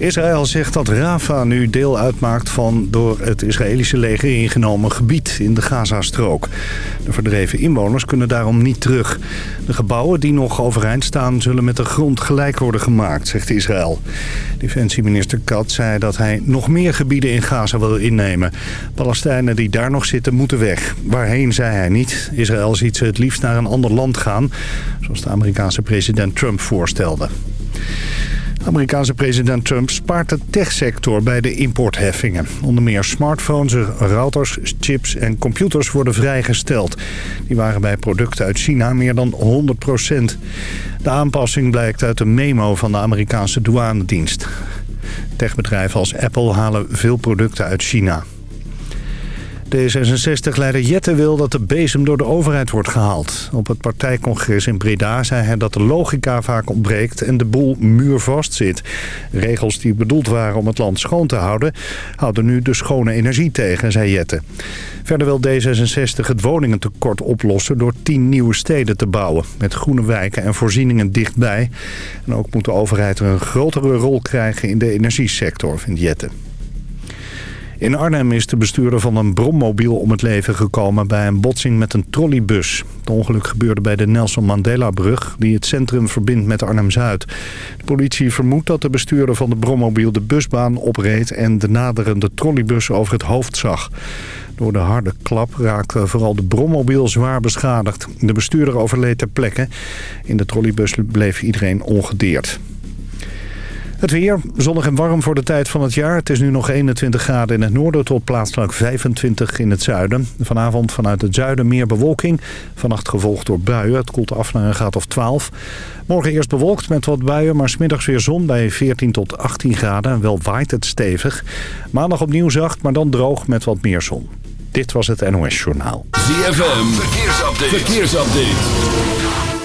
Israël zegt dat Rafah nu deel uitmaakt van door het Israëlische leger ingenomen gebied in de Gazastrook. De verdreven inwoners kunnen daarom niet terug. De gebouwen die nog overeind staan zullen met de grond gelijk worden gemaakt, zegt Israël. Defensieminister Kat zei dat hij nog meer gebieden in Gaza wil innemen. Palestijnen die daar nog zitten moeten weg. Waarheen zei hij niet. Israël ziet ze het liefst naar een ander land gaan, zoals de Amerikaanse president Trump voorstelde. Amerikaanse president Trump spaart de techsector bij de importheffingen. Onder meer smartphones, routers, chips en computers worden vrijgesteld. Die waren bij producten uit China meer dan 100 procent. De aanpassing blijkt uit een memo van de Amerikaanse douanedienst. Techbedrijven als Apple halen veel producten uit China. D66-leider Jette wil dat de bezem door de overheid wordt gehaald. Op het partijcongres in Breda zei hij dat de logica vaak ontbreekt en de boel muurvast zit. Regels die bedoeld waren om het land schoon te houden... houden nu de schone energie tegen, zei Jette. Verder wil D66 het woningentekort oplossen door tien nieuwe steden te bouwen... met groene wijken en voorzieningen dichtbij. En ook moet de overheid een grotere rol krijgen in de energiesector, vindt Jette. In Arnhem is de bestuurder van een brommobiel om het leven gekomen bij een botsing met een trolleybus. Het ongeluk gebeurde bij de Nelson Mandela-brug die het centrum verbindt met Arnhem-Zuid. De politie vermoedt dat de bestuurder van de brommobiel de busbaan opreed en de naderende trolleybus over het hoofd zag. Door de harde klap raakte vooral de brommobiel zwaar beschadigd. De bestuurder overleed ter plekke. In de trolleybus bleef iedereen ongedeerd. Het weer, zonnig en warm voor de tijd van het jaar. Het is nu nog 21 graden in het noorden tot plaatselijk 25 in het zuiden. Vanavond vanuit het zuiden meer bewolking. Vannacht gevolgd door buien. Het koelt af naar een graad of 12. Morgen eerst bewolkt met wat buien, maar smiddags weer zon bij 14 tot 18 graden. Wel waait het stevig. Maandag opnieuw zacht, maar dan droog met wat meer zon. Dit was het NOS Journaal. ZFM, verkeersupdate. verkeersupdate.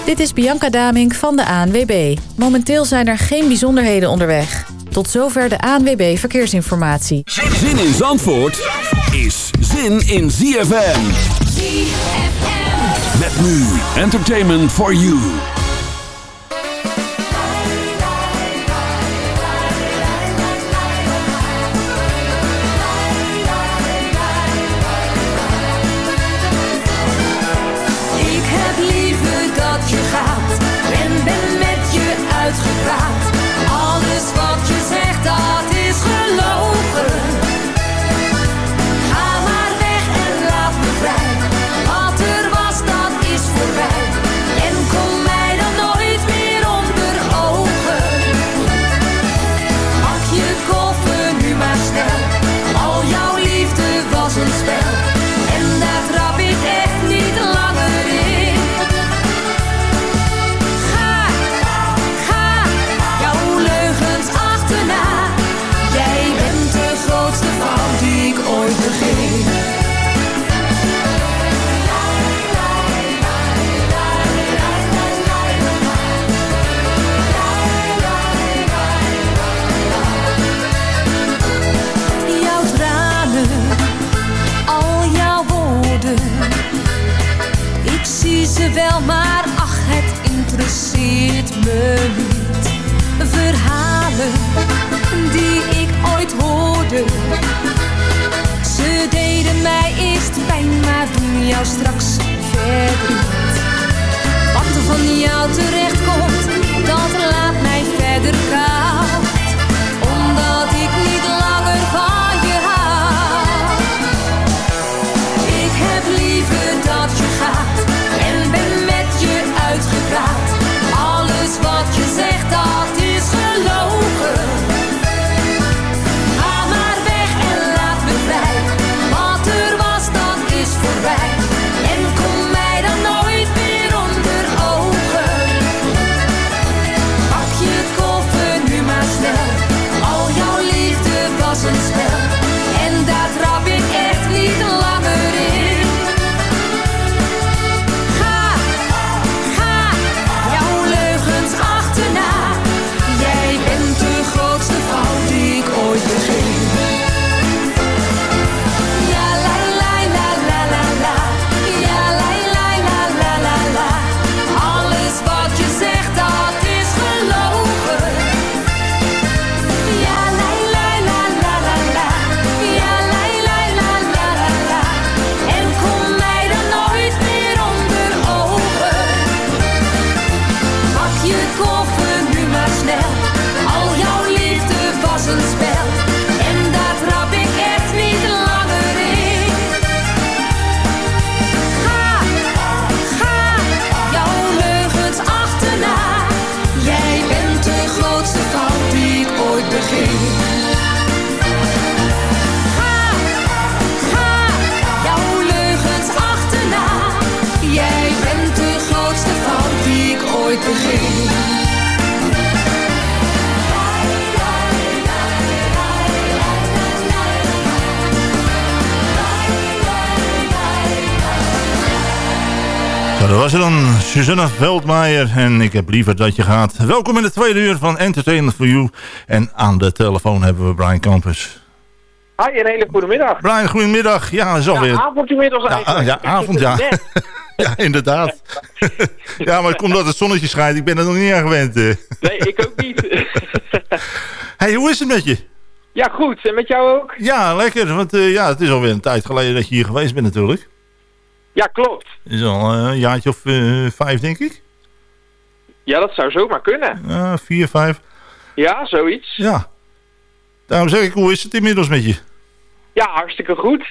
Dit is Bianca Damink van de ANWB. Momenteel zijn er geen bijzonderheden onderweg. Tot zover de ANWB Verkeersinformatie. Zin in Zandvoort is zin in ZFM. ZFM. Met nu Entertainment for You. Interesseert me niet. Verhalen die ik ooit hoorde. Ze deden mij eerst pijn, maar doen jou straks verdriet. Wat van jou terecht dat was er dan Susanna Veldmaier en ik heb liever dat je gaat. Welkom in de tweede uur van Entertainment for You. En aan de telefoon hebben we Brian Campus. Hi, een hele goede middag. Brian, goedemiddag. Ja, dat is alweer... Ja, avond inmiddels Ja, eigenlijk. ja, avond, ja. ja, inderdaad. ja, maar het komt dat het zonnetje schijnt. Ik ben er nog niet aan gewend. eh. Nee, ik ook niet. hey, hoe is het met je? ja, goed. En met jou ook? Ja, lekker. Want eh, ja, het is alweer een tijd geleden dat je hier geweest bent natuurlijk. Ja, klopt. Is al eh, een jaartje of eh, vijf, denk ik. Ja, dat zou zomaar kunnen. Ja, vier, vijf. Ja, zoiets. Ja. Daarom zeg ik, hoe is het inmiddels met je? Ja, hartstikke goed.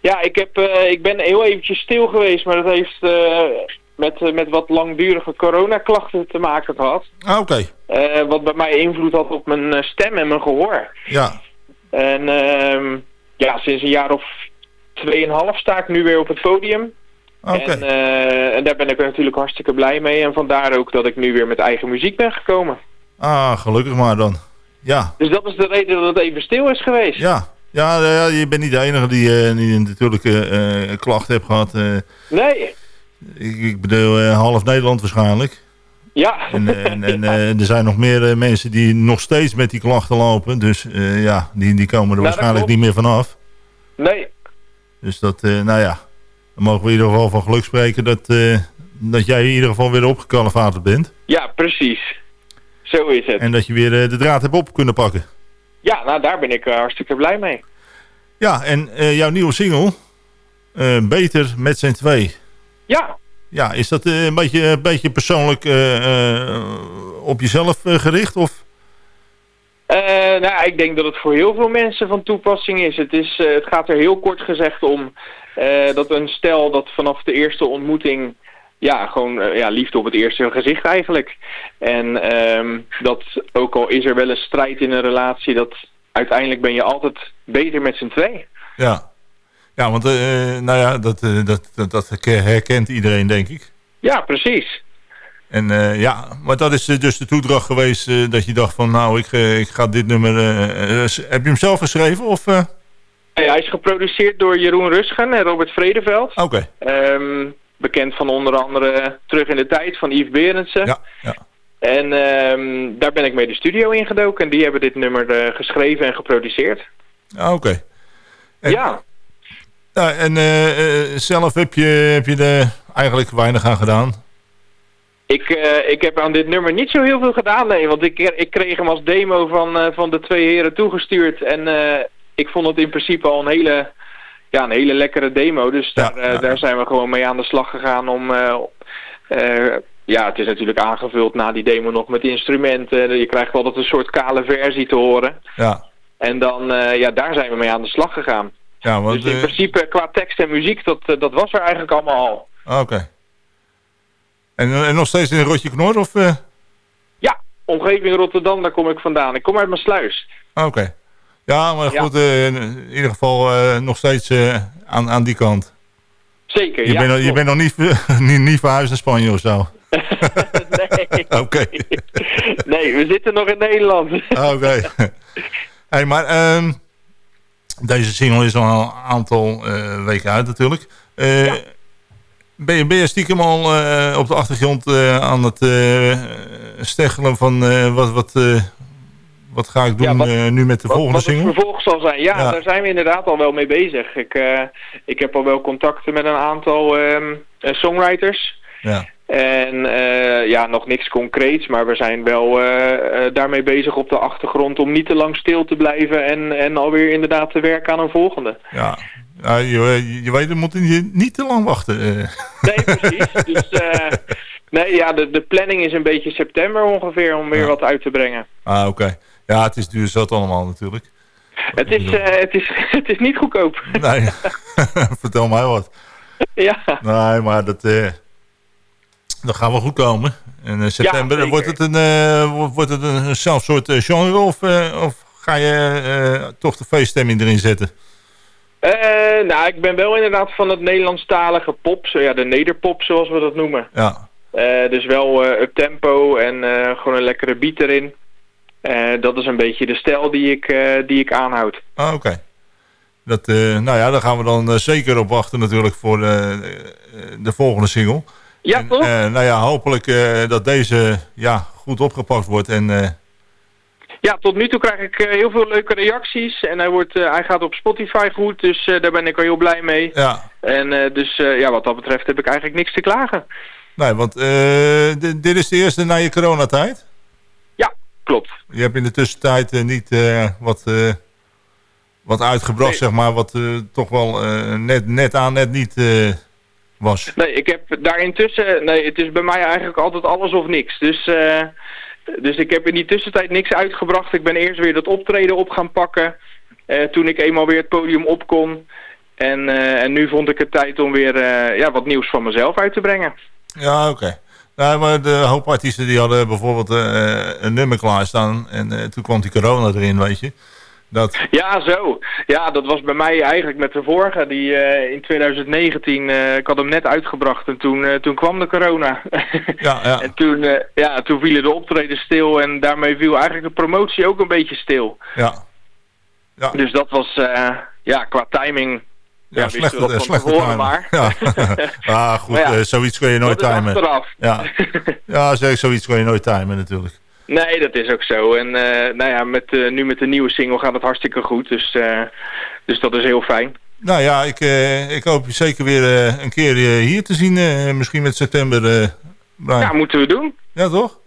Ja, ik, heb, eh, ik ben heel eventjes stil geweest, maar dat heeft met, met wat langdurige coronaklachten te maken gehad. Ah, oké. Wat bij mij invloed had op mijn stem en mijn gehoor. Ja. En ehm, ja, sinds een jaar of tweeënhalf sta ik nu weer op het podium. En, eh, en daar ben ik natuurlijk hartstikke blij mee. En vandaar ook dat ik nu weer met eigen muziek ben gekomen. Ah, gelukkig maar dan. Ja. Dus dat is de reden dat het even stil is geweest. Ja. Ja, nou ja, je bent niet de enige die, eh, die natuurlijk eh, klachten heeft gehad. eh. Nee, ik, ik bedoel, half Nederland waarschijnlijk. ja. En, en, en er zijn nog meer mensen die nog steeds met die klachten lopen. Dus ja, die, die komen er dat waarschijnlijk niet meer vanaf. nee, Dus dat, eh, nou ja, dan mogen we in ieder geval van geluk spreken dat, eh, dat jij in ieder geval weer opgekalfaterd bent. ja, precies. Zo is het. En dat je weer eh, de draad hebt op kunnen pakken. Ja, nou daar ben ik hartstikke blij mee. Ja, en jouw nieuwe single, Beter met z'n twee. Ja, Ja, is dat een, beetje, een beetje persoonlijk op jezelf gericht? Of? Eh, nou, ik denk dat het voor heel veel mensen van toepassing is. Het, is, eh, het gaat er heel kort gezegd om eh, dat een stel dat vanaf de eerste ontmoeting... Ja, gewoon ja, liefde op het eerste gezicht eigenlijk. En ehm, dat ook al is er wel een strijd in een relatie... dat uiteindelijk ben je altijd beter met z'n twee. Ja, ja want nou ja, dat, dat, dat, dat herkent iedereen, denk ik. Ja, precies. En eh, ja, maar dat is eh, dus de toedracht geweest eh, dat je dacht van nou, ik, ik ga dit nummer... heb je hem zelf geschreven? Of? Hey, hij is geproduceerd door Jeroen Rusgen en Robert Vredeveld. Oké, Ehm, bekend van onder andere Terug in de Tijd van Yves Berendsen. ja, ja. En ehm, daar ben ik mee de studio ingedoken. En die hebben dit nummer geschreven en geproduceerd. Ah, Oké. En- Ja. Ja, en zelf heb je, heb je er eigenlijk weinig aan gedaan? Ik, eh, ik heb aan dit nummer niet zo heel veel gedaan, nee. Want ik, ik kreeg hem als demo van, eh, van de twee heren toegestuurd. En eh, ik vond het in principe al een hele, ja, een hele lekkere demo. Dus Ja, daar, ja. daar zijn we gewoon mee aan de slag gegaan om... ja, het is natuurlijk aangevuld na die demo nog met instrumenten. Je krijgt altijd een soort kale versie te horen. Ja, En dan, ja, daar zijn we mee aan de slag gegaan. ja want... dus in principe qua tekst en muziek, dat, dat was er eigenlijk allemaal al. ah, Oké. En, en nog steeds in Rotje Knor? Of, eh? Ja, omgeving Rotterdam, daar kom ik vandaan. Ik kom uit mijn sluis. Ah, Oké. Ja, maar Ja. goed, eh, in ieder geval eh, nog steeds eh, aan, aan die kant. Zeker, Je, ja. bent, nog- je bent nog niet, niet, niet verhuisd naar Spanje of zo? nee. Oké. nee, we zitten nog in Nederland. Ah, Oké. hey, maar ehm, deze single is al een aantal eh, weken uit natuurlijk. Eh, Ja. Ben, je, ben je stiekem al eh, op de achtergrond eh, aan het eh steggelen van wat, wat, wat ga ik doen Ja, wat- nu met de Wat, volgende wat het single? vervolg zal zijn. Ja, Ja. daar zijn we inderdaad al wel mee bezig. Ik, ik heb al wel contacten met een aantal ehm, eh, songwriters. Ja. En ja, nog niks concreets, maar we zijn wel daarmee bezig op de achtergrond om niet te lang stil te blijven en, en alweer inderdaad te werken aan een volgende. Ja, ja je, je weet, we moeten niet, niet te lang wachten. eh. Nee, precies. dus eh, nee, ja, de, de planning is een beetje september ongeveer om weer Ja. wat uit te brengen. Ah, oké. Ja, het is duur zat allemaal natuurlijk. Het is, eh, het, is, het is niet goedkoop. Nee, vertel mij wat. ja. Nee, maar dat, eh, dat gaat wel goed komen. En in september wordt het een, eh, wordt- het een zelf soort eh, genre of, eh, of ga je eh, toch de feeststemming erin zetten? Eh, nou, ik ben wel inderdaad van het Nederlandstalige pop, zo, ja, de nederpop zoals we dat noemen. Ja, Eh, dus wel uh, up tempo en gewoon een lekkere beat erin. dat is een beetje de stijl die ik, die ik aanhoud. Ah, oké. Dat, nou ja, daar gaan we dan zeker op wachten natuurlijk voor de volgende single. Ja, en, toch? nou ja, hopelijk dat deze ja, goed opgepakt wordt en ja, tot nu toe krijg ik uh, heel veel leuke reacties. En hij, wordt, uh, hij gaat op Spotify goed, dus uh, daar ben ik al heel blij mee. Ja. En dus ja, wat dat betreft heb ik eigenlijk niks te klagen. Nee, want dit is de eerste na je coronatijd? Ja, klopt. Je hebt in de tussentijd niet wat, wat uitgebracht, zeg maar, wat toch wel net, net aan, net niet was. Nee, ik heb daar intussen, nee, het is bij mij eigenlijk altijd alles of niks. Dus... Dus ik heb in die tussentijd niks uitgebracht. Ik ben eerst weer dat optreden op gaan pakken. Uh, toen ik eenmaal weer het podium op kon. En, uh, en nu vond ik het tijd om weer uh, ja, wat nieuws van mezelf uit te brengen. Ja, oké. Nou, maar de hoop artiesten die hadden bijvoorbeeld een nummer klaarstaan. En toen kwam die corona erin, weet je. Dat... Ja, zo. Ja, dat was bij mij eigenlijk met de vorige. Die uh, in 2019, uh, ik had hem net uitgebracht en toen, uh, toen kwam de corona. Ja, ja. en toen, ja, toen vielen de optreden stil en daarmee viel eigenlijk de promotie ook een beetje stil. Ja. ja. Dus dat was, ja, qua timing... Ja, ja slechte, slechte timing. Maar. Ja. ah, goed, ja, zoiets kun je nooit timen. Ja, ja zeg, zoiets kun je nooit timen natuurlijk. Nee, dat is ook zo. En uh, nou ja, met, uh, nu met de nieuwe single gaat het hartstikke goed. Dus, uh, dus dat is heel fijn. Nou ja, ik, ik hoop je zeker weer een keer hier te zien. misschien met september. Brian. Ja, moeten we doen. Ja, toch?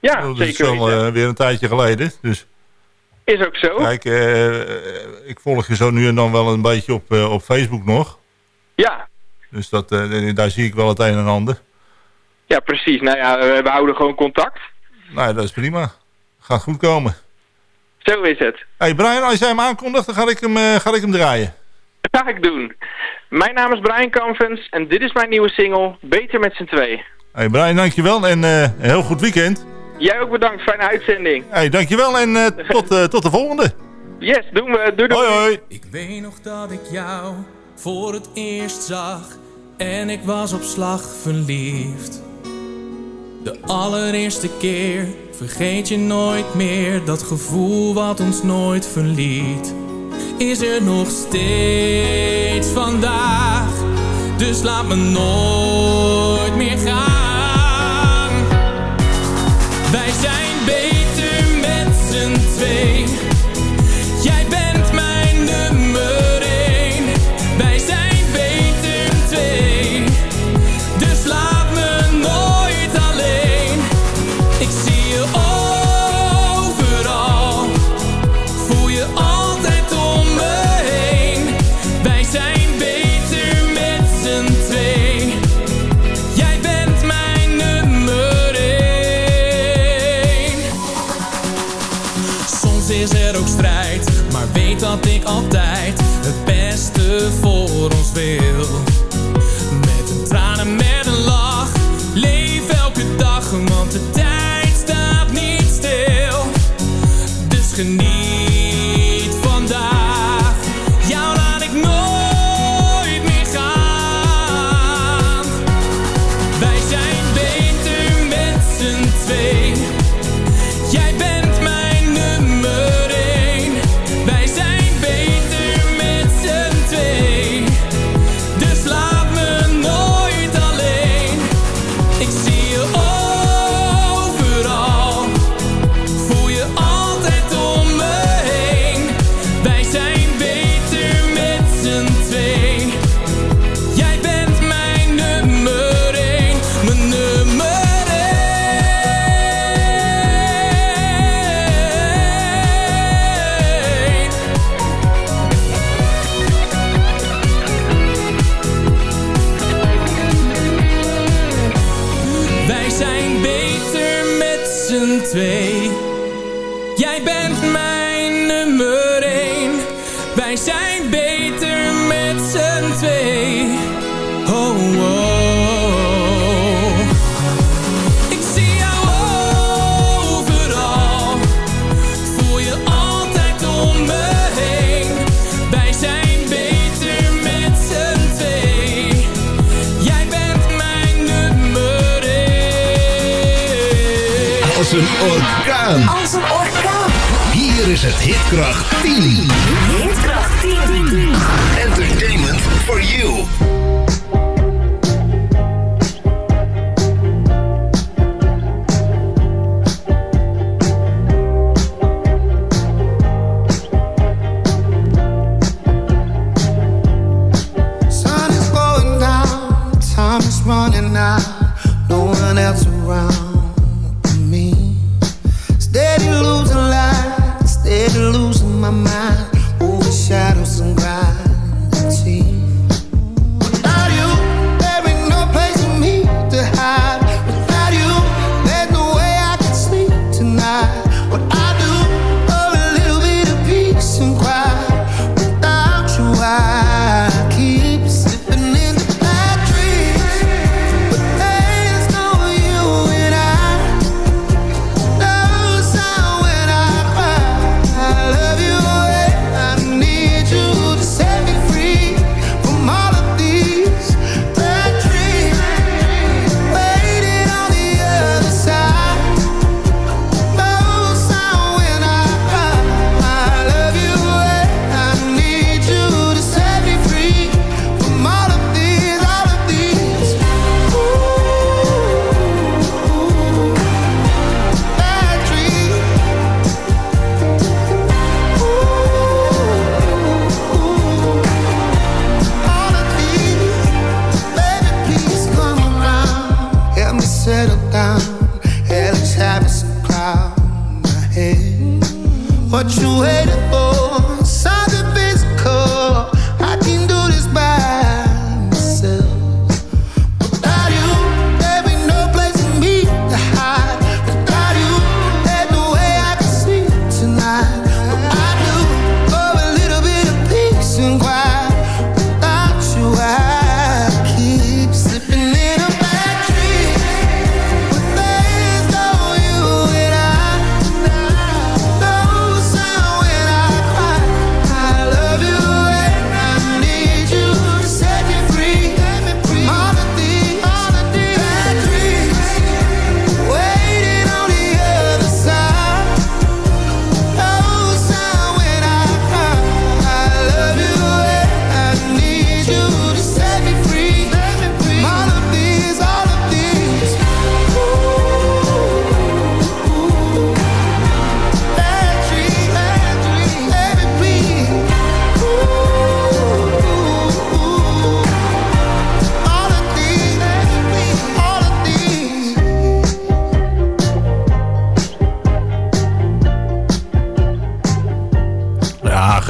Ja, dat zeker. Dat is al weer een tijdje geleden. Dus. Is ook zo. Kijk, ik volg je zo nu en dan wel een beetje op, op Facebook nog. Ja. Dus dat, daar zie ik wel het een en ander. Ja, precies. Nou ja, we houden gewoon contact. Nou, dat is prima. Gaat goed komen. Zo is het. Hey Brian, als jij hem aankondigt, dan ga ik hem, uh, ga ik hem draaien. Dat ga ik doen. Mijn naam is Brian Canvens en dit is mijn nieuwe single, Beter met z'n twee. Hey Brian, dankjewel en uh, een heel goed weekend. Jij ook bedankt, fijne uitzending. Hey, dankjewel en uh, tot, tot de volgende. Yes, doen we. Doei doei. Hoi hoi. Ik weet nog dat ik jou voor het eerst zag en ik was op slag verliefd. De allereerste keer vergeet je nooit meer dat gevoel wat ons nooit verliet. Is er nog steeds vandaag, dus laat me nooit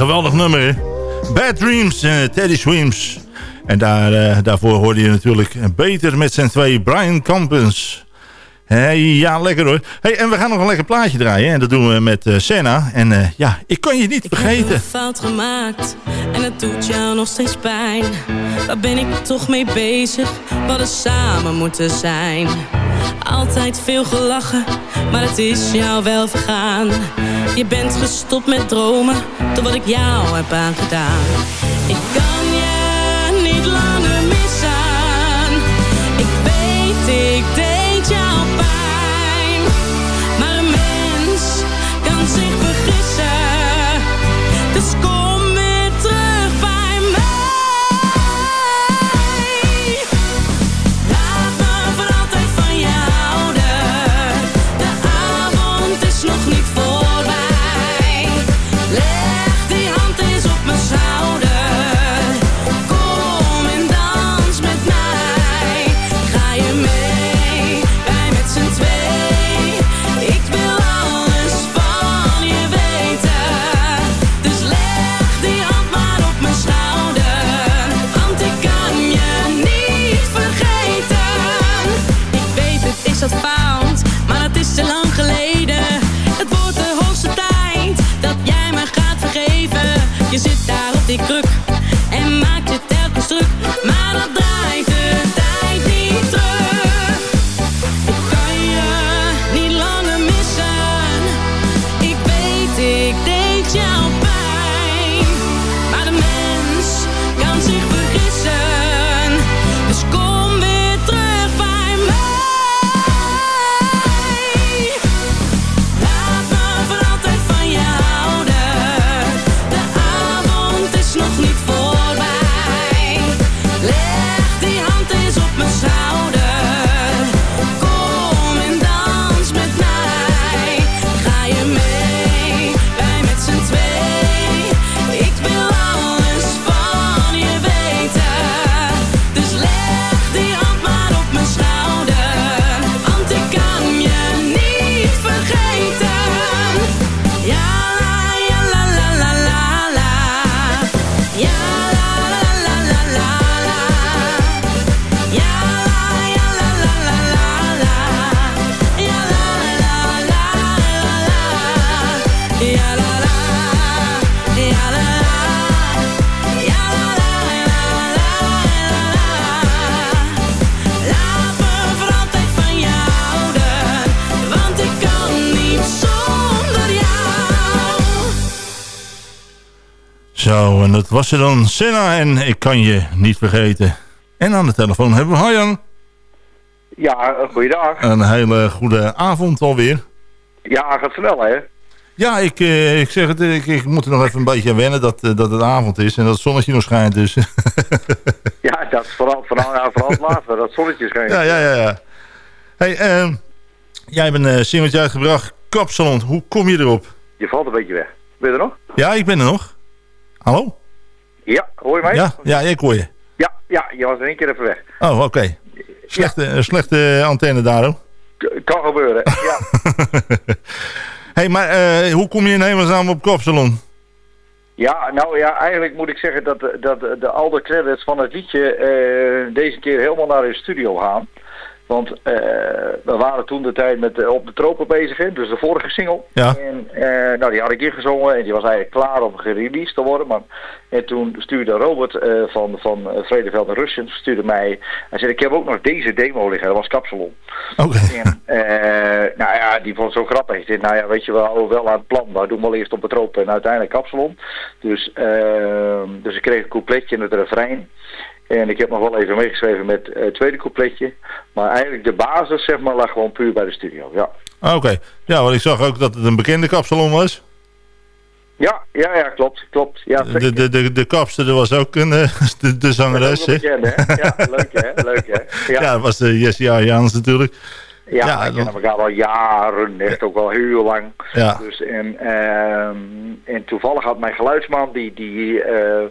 geweldig nummer. Bad Dreams, uh, Teddy Swims. En daar, eh, daarvoor hoorde je natuurlijk beter met zijn twee Brian Campens. Hey, ja, lekker hoor. Hey, en we gaan nog een lekker plaatje draaien. En dat doen we met uh, Senna. En ja, ik kan je niet vergeten. Ik heb een fout gemaakt. En het doet jou nog steeds pijn. Waar ben ik toch mee bezig? Wat er samen moeten zijn. Altijd veel gelachen, maar het is jou wel vergaan. Je bent gestopt met dromen, door wat ik jou heb aangedaan. Ik Er dan Senna en ik kan je niet vergeten. En aan de telefoon hebben we Harjan. Ja, goeiedag. Een hele goede avond alweer. Ja, gaat snel hè? Ja, ik, eh, ik zeg het, ik, ik moet er nog even een beetje aan wennen dat, eh, dat het avond is en dat het zonnetje nog schijnt. Dus. Ja, dat is vooral, vooral, ja, vooral laatste, dat zonnetje schijnt. ja, ja, ja. ja. Hey, ehm, jij hebt een eh, singeltje uitgebracht, Kapsalon. Hoe kom je erop? Je valt een beetje weg. Ben je er nog? Ja, ik ben er nog. Hallo? Ja, hoor je mij? Ja, ja ik hoor je. Ja, ja, je was in één keer even weg. Oh, oké. Slechte, eh, slechte antenne daar, hoor. K- kan gebeuren, ja. hey, maar eh, hoe kom je in hemelsnaam op Kapsalon? Ja, nou ja, eigenlijk moet ik zeggen dat, de- dat de, de al de credits van het liedje eh, deze keer helemaal naar de studio gaan. Want eh, we waren toen de tijd met eh, Op de Tropen bezig, hè, dus de vorige single. Ja. En eh, nou, die had ik ingezongen en die was eigenlijk klaar om gereleased te worden. Maar, en toen stuurde Robert eh, van, van Vredeveld en Russian stuurde mij... Hij zei, ik heb ook nog deze demo liggen, dat was Kapsalon. Oké. En, eh, nou ja, die vond het zo grappig. Ik zei, nou ja, weet je houden we wel aan het plan. Maar doen we wel eerst op het tropen en uiteindelijk kapsalon. Dus, dus ik kreeg een coupletje in het refrein. En ik heb nog wel even meegeschreven met eh, het tweede coupletje. Maar eigenlijk de basis, zeg maar, lag gewoon puur bij de studio, ja. Ah, Oké. Ja, want ik zag ook dat het een bekende kapsalon was. Ja, ja, ja, klopt, klopt. Ja, De, de, de, de kapster er was ook een, eh, de, de zangeres. Hè? Ja, leuk hè, leuk hè. Ja, Ja, dat was de Jessie Arjaans natuurlijk. ja, ja, dan- kennen elkaar al jaren, echt ook wel heel lang. Ja. Dus, en, ehm, en toevallig had mijn geluidsman, die, die, eh,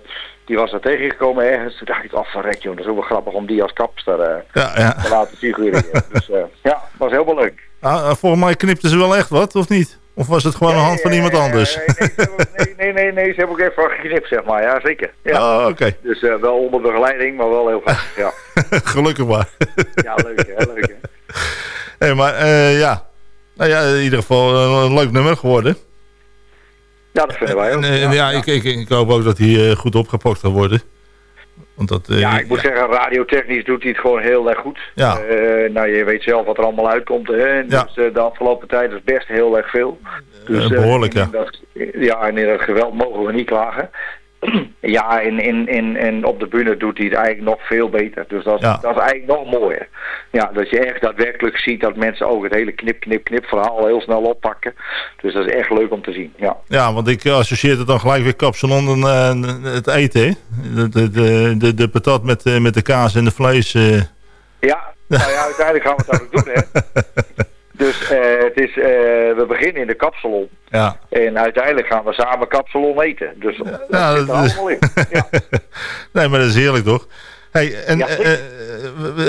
die was daar tegengekomen ergens. Toen dacht ik, oh verrek joh, dat is ook wel grappig om die als kapster eh, Ja, ja. te laten figureren. dus eh, ja, was helemaal leuk. Ah, volgens mij knipte ze wel echt wat, of niet? Of was het gewoon een hand van iemand anders? Nee, nee, nee, nee, nee, nee, ze hebben ook even geknipt, zeg maar. Ja, zeker. Ja. Oh, oké. Dus eh, wel onder begeleiding, maar wel heel grappig, ja. Gelukkig maar. Ja, leuk hè, leuk hè. hey, maar eh, ja. Nou ja, in ieder geval eh, een leuk nummer geworden. Ja, dat vinden wij ook. En, eh, ja, Ik, ik, ik hoop ook dat hij eh, goed opgepakt gaat worden. Want dat, eh, Ja, ik moet zeggen, radiotechnisch doet hij het gewoon heel erg goed. Ja. Nou, je weet zelf wat er allemaal uitkomt. Hè? Dus de afgelopen tijd is best heel erg veel. Dus, Eh, eh, behoorlijk, ja. Dat, ja, en in het geweld mogen we niet klagen. ja, en, en, en, en op de bühne doet hij het eigenlijk nog veel beter. Dus dat, Ja. dat is eigenlijk nog mooier. Ja, dat je echt daadwerkelijk ziet dat mensen ook het hele knip, knip, knip verhaal heel snel oppakken. Dus dat is echt leuk om te zien, ja. Ja, want ik associeer het dan gelijk weer kapsalon en eh, het eten. hè? De, de, de, de, de patat met, eh, met de kaas en de vlees. eh. Ja, nou ja, uiteindelijk gaan we het ook doen, hè. Dus eh, het is, eh, we beginnen in de kapsalon. Ja. En uiteindelijk gaan we samen kapsalon eten. Dus dat Ja, zit er dat is- allemaal in. Ja. nee, maar dat is heerlijk toch? Hey, en Ja, eh,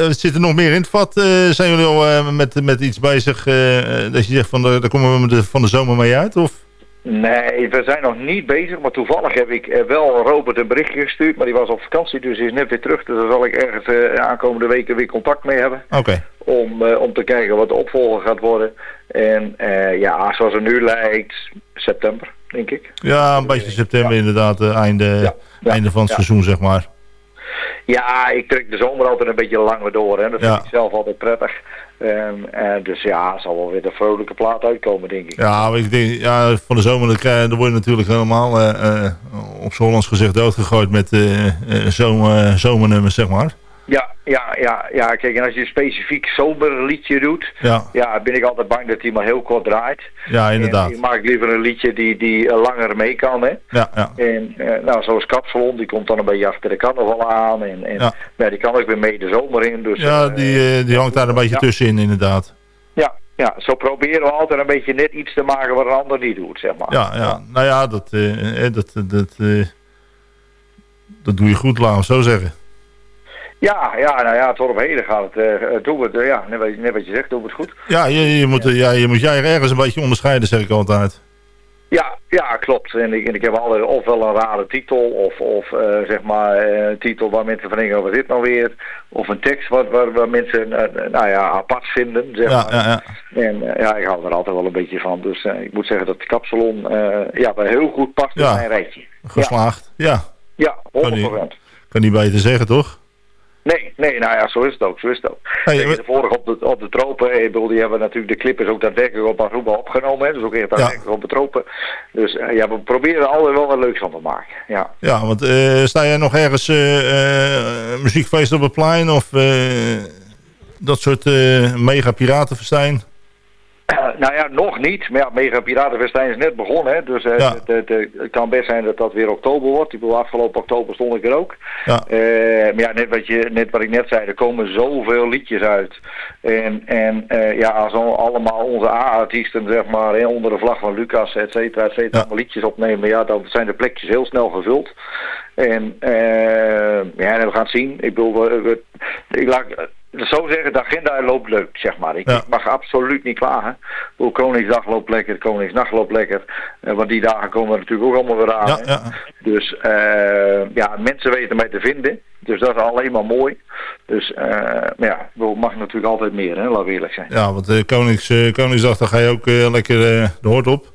zit er nog meer in het vat? Eh, zijn jullie al met, met iets bezig dat je zegt van de, daar komen we de, van de zomer mee uit? Of? Nee, we zijn nog niet bezig. Maar toevallig heb ik wel Robert een berichtje gestuurd. Maar die was op vakantie, dus hij is net weer terug. Dus daar zal ik ergens eh, aankomende weken weer contact mee hebben. Oké. Om, eh, om te kijken wat de opvolger gaat worden. En eh, ja, zoals het nu lijkt, september, denk ik. Ja, een beetje september inderdaad, eh, einde, ja, einde van het seizoen zeg maar. Ja, ik trek de zomer altijd een beetje langer door. Hè. Dat vind ik zelf altijd prettig. Eh, dus ja, zal wel weer de vrolijke plaat uitkomen, denk ik. Ja, ik denk, ja, van de zomer dan, krijg, dan word je natuurlijk helemaal op z'n Hollands gezegd doodgegooid met zomer, zomernummers zeg maar. Ja, ja, ja, ja, kijk, en als je een specifiek zomerliedje doet, Ja, ja, ben ik altijd bang dat hij maar heel kort draait. ja inderdaad. En ik maak liever een liedje die, die eh, langer mee kan, hè. Ja, ja. En eh, nou, zoals Kapsalon, die komt dan een beetje achter de carnaval aan. En, en Ja. die kan ook weer mee de zomer in. Dus, Ja, eh, die, eh, die hangt daar een beetje ja. tussenin inderdaad. ja, ja, zo proberen we altijd een beetje net iets te maken wat een ander niet doet, zeg maar. Ja, ja. nou ja, dat, eh, eh, dat, dat, eh, dat doe je goed, laten we zo zeggen. Ja, ja, nou ja, tot op heden gaat het, eh eh, doen we het, eh, ja, net wat, net wat je zegt, doen we het goed. Ja, je, je, moet, eh, ja, je moet jij ergens een beetje onderscheiden, zeg ik altijd. Ja, ja, klopt. En ik, en ik heb altijd ofwel een rare titel, of, of eh, zeg maar eh, een titel waar mensen van denken, wat is dit nou weer? Of een tekst wat, waar, waar mensen, eh, nou ja, apart vinden, zeg Ja, maar. ja, ja. En eh, ja, ik hou er altijd wel een beetje van. Dus eh, ik moet zeggen dat de kapsalon, eh, ja, wel heel goed past in mijn rijtje. Geslaagd. Ja, Ja, Kan 100%. niet. kan niet beter zeggen, toch? Nee, nee, nou ja, zo is het ook, zo is het ook. Hey, de vorige op de, op de tropen, eh, bedoel, die hebben natuurlijk, de clip is ook daadwerkelijk op Aruba opgenomen, hè, dus ook echt daadwerkelijk op de tropen. Dus eh, ja, we proberen er altijd wel wat leuks van te maken, ja. Ja, want eh, sta jij nog ergens eh, muziekfeest op het plein of eh, dat soort mega piratenfestijn? Nou ja, nog niet, maar ja, Mega Piratenfestijn is net begonnen, hè, dus eh, Ja. het, het, het- het kan best zijn dat dat weer oktober wordt. Ik bedoel, afgelopen oktober stond ik er ook. Ja. Eh, maar ja, net wat, je, net wat ik net zei, er komen zoveel liedjes uit. En, en eh, ja, als al- allemaal onze A-artiesten, zeg maar, hè, onder de vlag van Lucas, et cetera, et cetera, allemaal liedjes opnemen, ja, dan zijn de plekjes heel snel gevuld. En eh, ja, we gaan het zien. Ik bedoel, we, we- ik laat zo zeggen, de agenda loopt leuk, zeg maar. Ik, Ja. ik mag absoluut niet klagen. Bedoel, Koningsdag loopt lekker, Koningsnacht loopt lekker. Eh, want die dagen komen er natuurlijk ook allemaal weer aan. Ja, ja. Dus eh, ja, mensen weten mij te vinden. Dus dat is alleen maar mooi. Dus maar ja, bedoel, mag natuurlijk altijd meer, hè, laten we eerlijk zijn. Ja, want Konings, Koningsdag, daar ga je ook lekker de hoort op.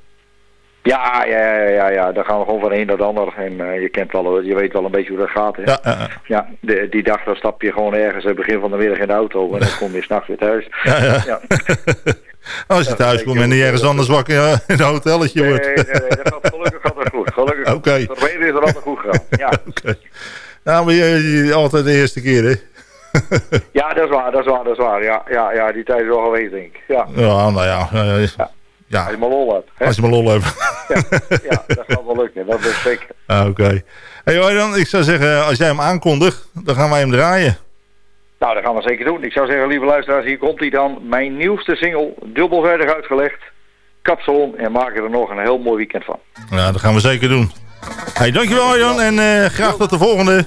Ja, ja, ja, ja, ja, daar gaan we gewoon van een naar de ander. En eh, je kent wel, je weet wel een beetje hoe dat gaat. Hè? Ja, ja, ja. Ja, de, die dag dan stap je gewoon ergens het begin van de middag in de auto. En dan kom je s'nachts weer thuis. Ja, ja. Ja. Als je thuis komt en niet ergens anders wakker ja, in een hotelletje Nee, wordt. nee, nee, dat gaat, gelukkig gaat het goed. Gelukkig. Oké. Verleden is er altijd goed gegaan. Ja. Oké. Nou, maar je, je- altijd de eerste keer, hè? ja, dat is waar, dat is waar, dat is waar. Ja, ja, ja die tijd is wel geweest, denk ik. Ja, Ja, nou ja. Eh, als ja, je maar lol hebt. Hè? als je maar lol hebt. Ja, dat gaat wel lukken, dat is zeker. Ah, Oké. Hey, hoi dan, ik zou zeggen, als jij hem aankondigt, dan gaan wij hem draaien. Nou, dat gaan we zeker doen. Ik zou zeggen, lieve luisteraars, hier komt hij dan. Mijn nieuwste single, dubbelzijdig uitgelegd. Kapsalon en maken er nog een heel mooi weekend van. Ja, dat gaan we zeker doen. Hey, dankjewel Arjan en eh, graag tot de volgende.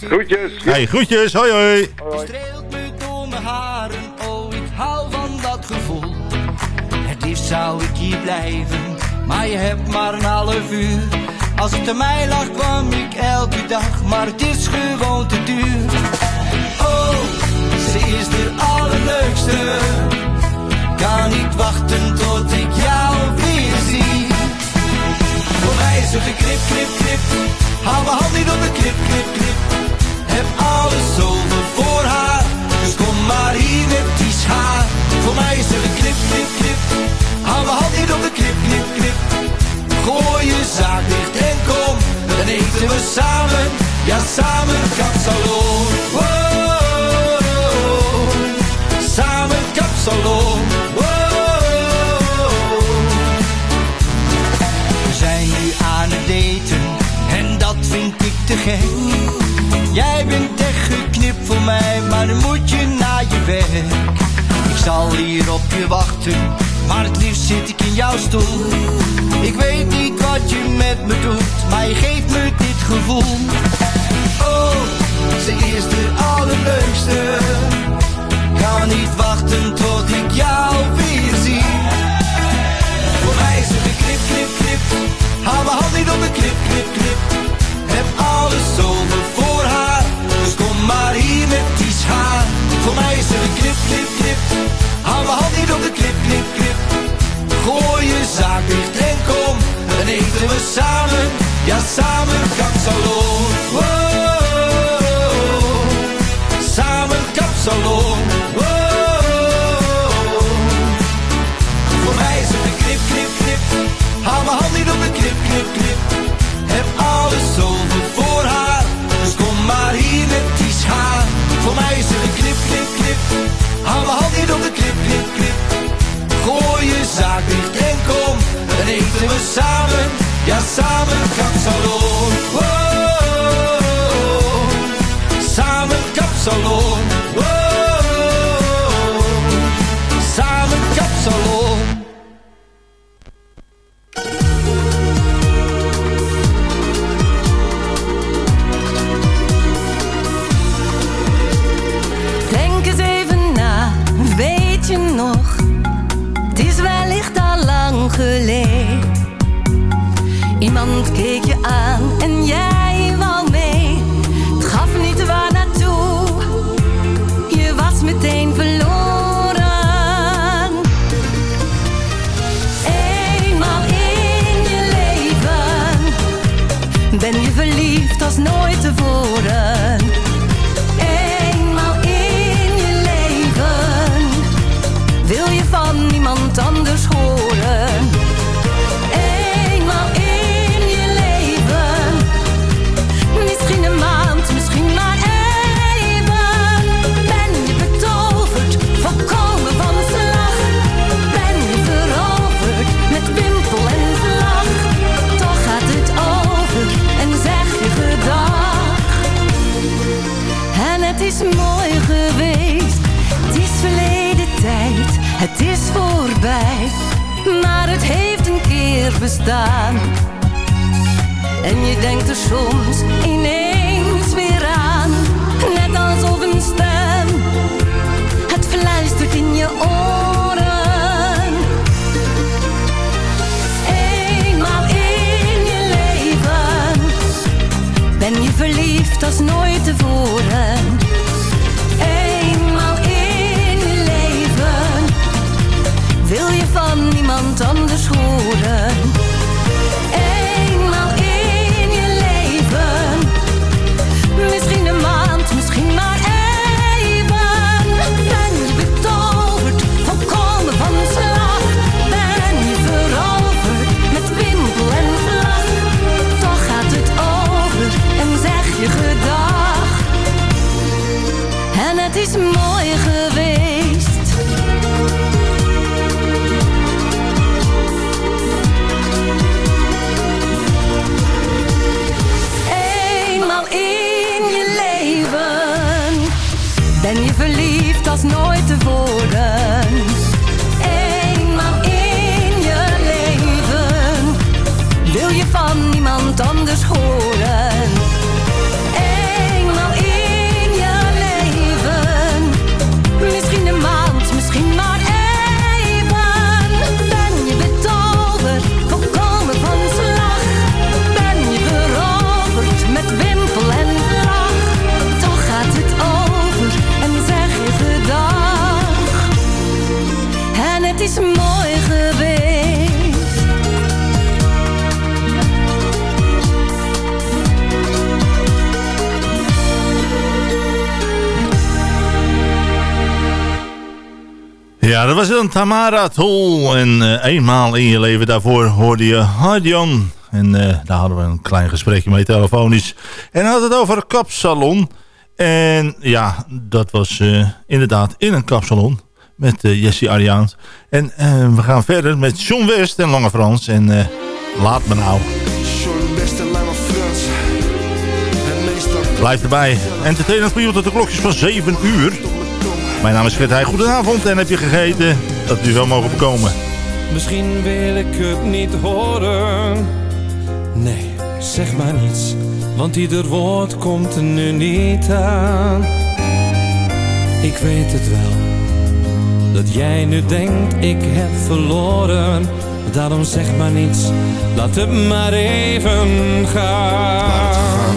Groetjes. Hey, groetjes. Hoi hoi. streelt me zou ik hier blijven, maar je hebt maar een half uur. Als het aan mij lag kwam ik elke dag, maar het is gewoon te duur. Oh, ze is de allerleukste, kan niet wachten tot ik jou weer zie. Voor mij is een knip, knip, knip, hou mijn hand niet op de knip, knip, knip. Heb alles over voor haar, dus kom maar hier met die schaar. Voor mij is er een knip, knip, knip, hou mijn op de knip, knip, knip. Gooi je zaak dicht en kom, dan eten we samen, ja samen kapsalon. Wow, samen kapsalon. Wow. We zijn nu aan het daten en dat vind ik te gek. Jij bent echt geknipt voor mij, maar dan moet je naar je werk. Zal hier op je wachten, maar het liefst zit ik in jouw stoel. Ik weet niet wat je met me doet, maar je geeft me dit gevoel. Oh, ze is de allerleukste. Kan niet wachten tot ik jou weer zie. Eten we samen. Ja, samen kapsalon. Wow. Samen kapsalon. Wow. Voor mij is het een knip, knip, knip. Hou mijn hand niet op de knip, knip, knip. Heb alles over voor haar. Dus kom maar hier met die schaar. Voor mij is het een knip, knip, knip. Hou mijn hand niet op de knip, knip, knip. Gooi je zaak dicht en kom. Dan eten we samen. Ja, samen kapsalon. Wow. Samen kapsalon. Ja, dat was dan Tamara Tol. En eh, eenmaal in je leven daarvoor hoorde je Hardian. En eh, daar hadden we een klein gesprekje mee telefonisch. En had het over een kapsalon. En ja, dat was eh, inderdaad in een kapsalon. Met Jessie Ariaans. En we gaan verder met John West en Lange Frans. En laat me nou. John West en Lange Frans. En meestal Blijf erbij. Entertainment voor tot de klokjes van 7 uur. Mijn naam is Fred Heij. Goedenavond en heb je gegeten dat u wel mogen bekomen. Misschien wil ik het niet horen. Nee, zeg maar niets, want ieder woord komt er nu niet aan. Ik weet het wel, dat jij nu denkt ik heb verloren. Daarom zeg maar niets, laat het maar even gaan.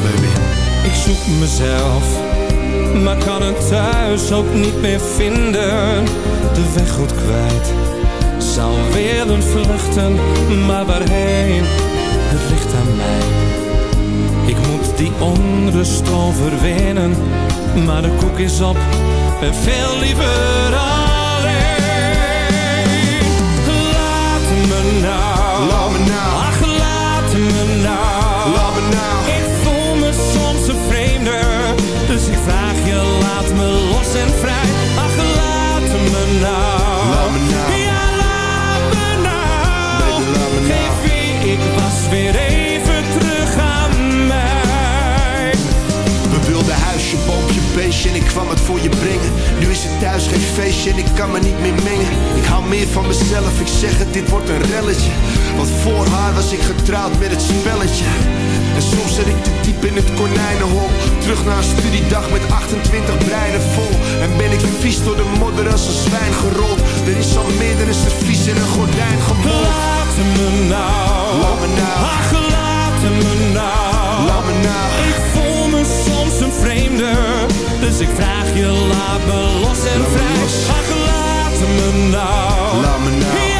Ik zoek mezelf, maar kan het thuis ook niet meer vinden. De weg goed kwijt, zou willen vluchten, maar waarheen? Het ligt aan mij. Ik moet die onrust overwinnen, maar de koek is op, ben veel liever alleen. Thuis geen feestje en ik kan me niet meer mengen. Ik hou meer van mezelf, ik zeg het, dit wordt een relletje. Want voor haar was ik getrouwd met het spelletje. En soms zit ik te diep in het konijnenhol. Terug naar een studiedag met 28 breinen vol. En ben ik vies door de modder als een zwijn gerold. Er is al meer dan een servies in een gordijn gemold. Laat me nou. Laat me nou. Ach laat me nou. Laat me nou. Ik voel me soms een vreemde, dus ik vraag je laat me los en Laat vrij. Ach laat me nou. Laat me nou.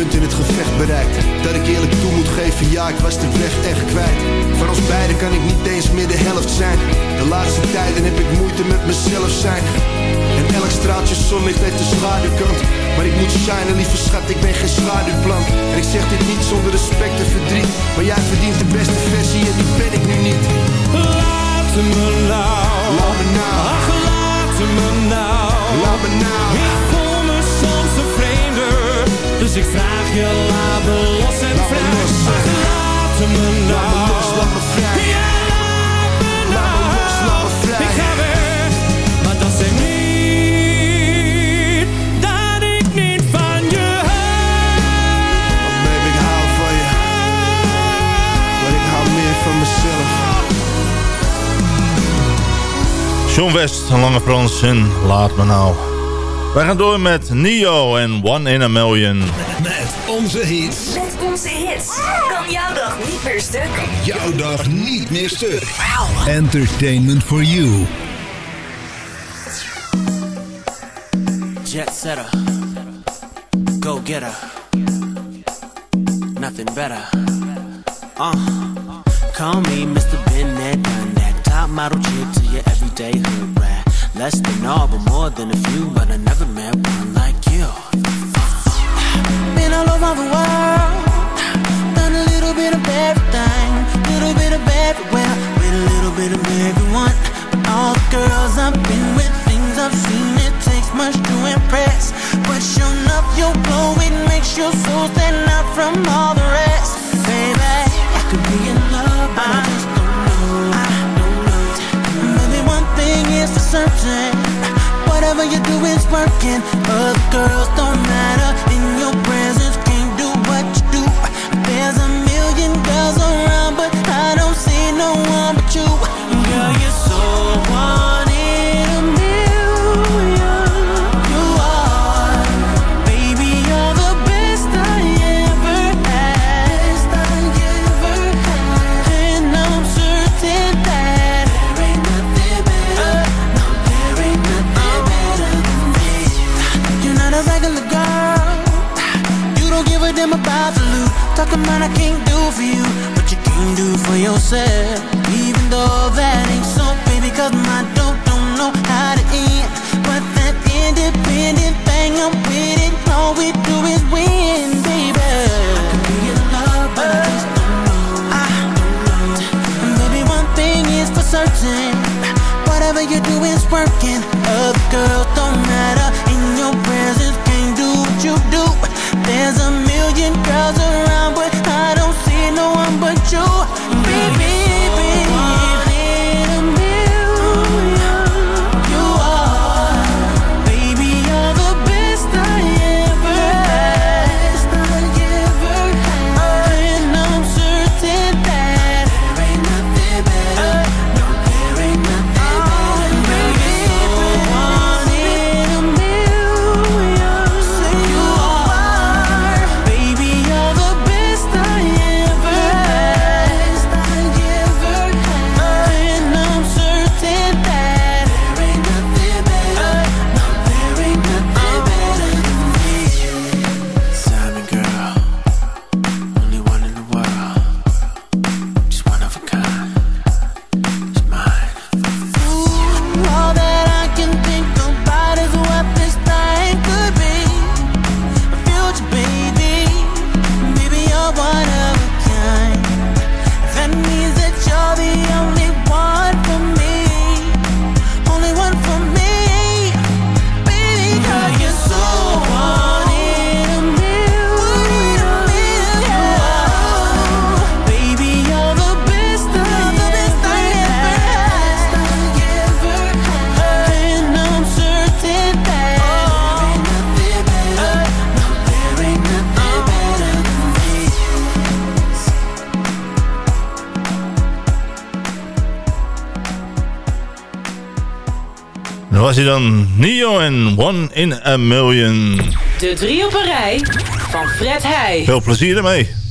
In het gevecht bereikt. Dat ik eerlijk toe moet geven, ja, ik was de weg echt kwijt. Van ons beiden kan ik niet eens meer de helft zijn. De laatste tijden heb ik moeite met mezelf zijn. En elk straaltje zonlicht heeft een schaduwkant. Maar ik moet shinen, lieve schat, ik ben geen schaduwplant. En ik zeg dit niet zonder respect en verdriet. Maar jij verdient de beste versie en die ben ik nu niet. Laat me John West, Lange Frans en Laat Me Nou. Wij gaan door met Nio en One in a Million. Met onze hits. Met onze hits kan jouw dag niet meer stuk. Jouw dag niet meer stuk. Entertainment for you. Jet setter, go getter, nothing better. Uh, call me Mr. Been model chick to your everyday hood rat. Less than all, but more than a few, but I never met one like you. Been all over the world, done a little bit of everything, little bit of everywhere, with a little bit of everyone. But all the girls I've been with, things I've seen, it takes much to impress. But sure enough, your glow, it makes your soul stand out from all the rest. Baby, I could be in love, but I just don't know. I is for certain. Whatever you do is working. Other girls don't matter. In your presence, was hij dan, Nio en One in a Million. De drie op een rij van Fred Heij. Veel plezier ermee.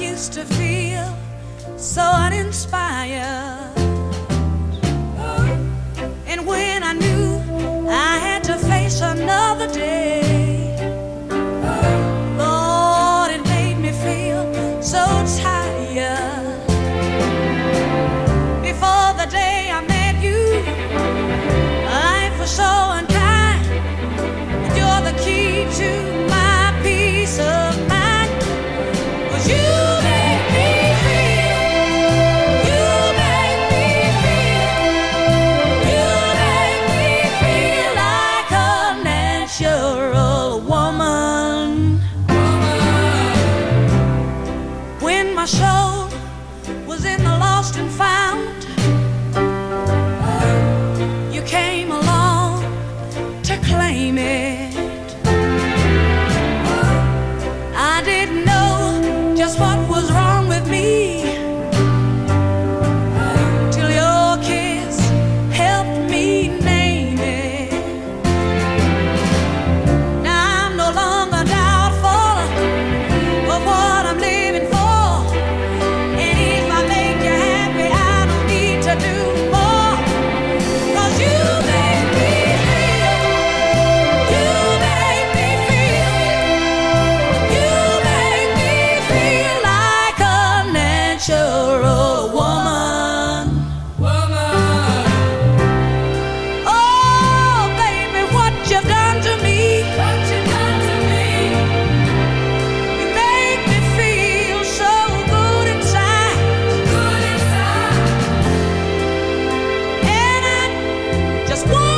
Used to feel so uninspired. just one.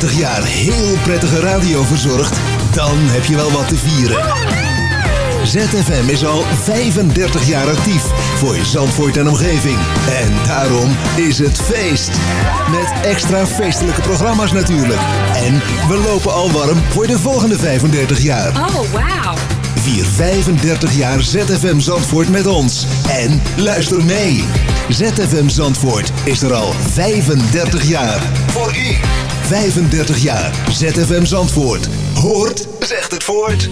30 jaar heel prettige radio verzorgt, dan heb je wel wat te vieren. ZFM is al 35 jaar actief voor Zandvoort en omgeving. En daarom is het feest. Met extra feestelijke programma's natuurlijk. En we lopen al warm voor de volgende 35 jaar. Oh, wauw. Vier 35 jaar ZFM Zandvoort met ons. En luister mee. ZFM Zandvoort is er al 35 jaar. Voor u. 35 jaar. ZFM Zandvoort. Hoort, zegt het voort.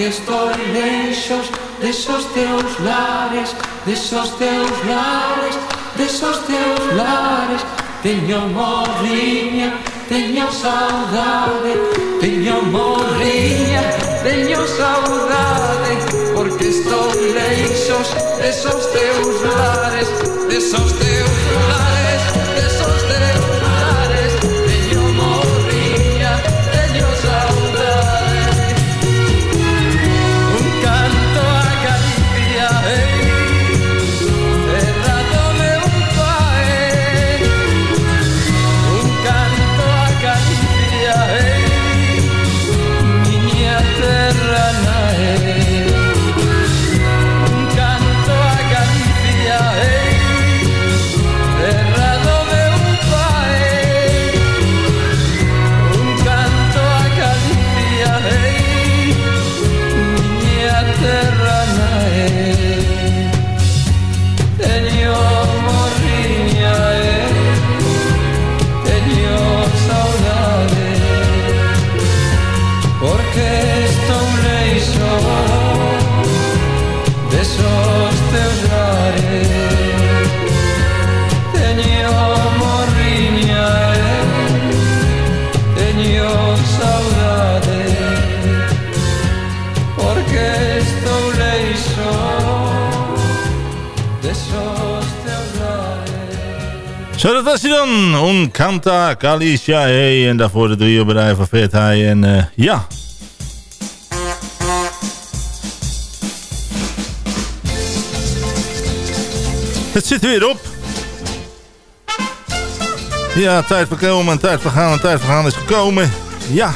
que estoy leixos Desos teus lares, desos teus lares Desos teus lares. Teño morriña, teño saudade Teño morriña, teño saudade Porque estou leixos desos teus lares Desos teus Zo, dat was hij dan. Un Canta Galicia. Hey, en daarvoor de drie bedrijven van Heij. En eh, ja. Het zit weer op. Ja, tijd voor komen en tijd voor gaan tijd voor gaan is gekomen. Ja.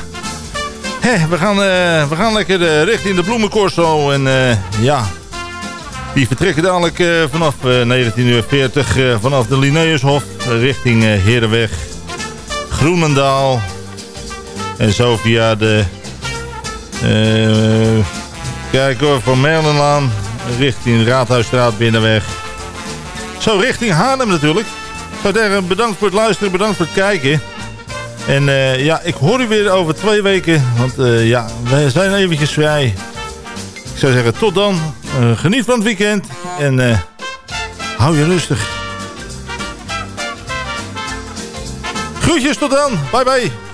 Hé, we, gaan, eh, we gaan lekker eh, richting de bloemencorso. En eh, ja, die vertrekken dadelijk vanaf eh 19.40 uur vanaf de Linnaeushof richting Herenweg, Groenendaal. En zo via de, kijk hoor, van Merlenlaan richting Raadhuisstraat Binnenweg. Zo richting Haarlem natuurlijk. Zou zeggen, bedankt voor het luisteren, bedankt voor het kijken. En eh, ja, ik hoor u weer over twee weken, want eh, ja, wij zijn eventjes vrij. Ik zou zeggen, tot dan. Eh, geniet van het weekend. En eh, hou je rustig. Groetjes, tot dan. Bye bye.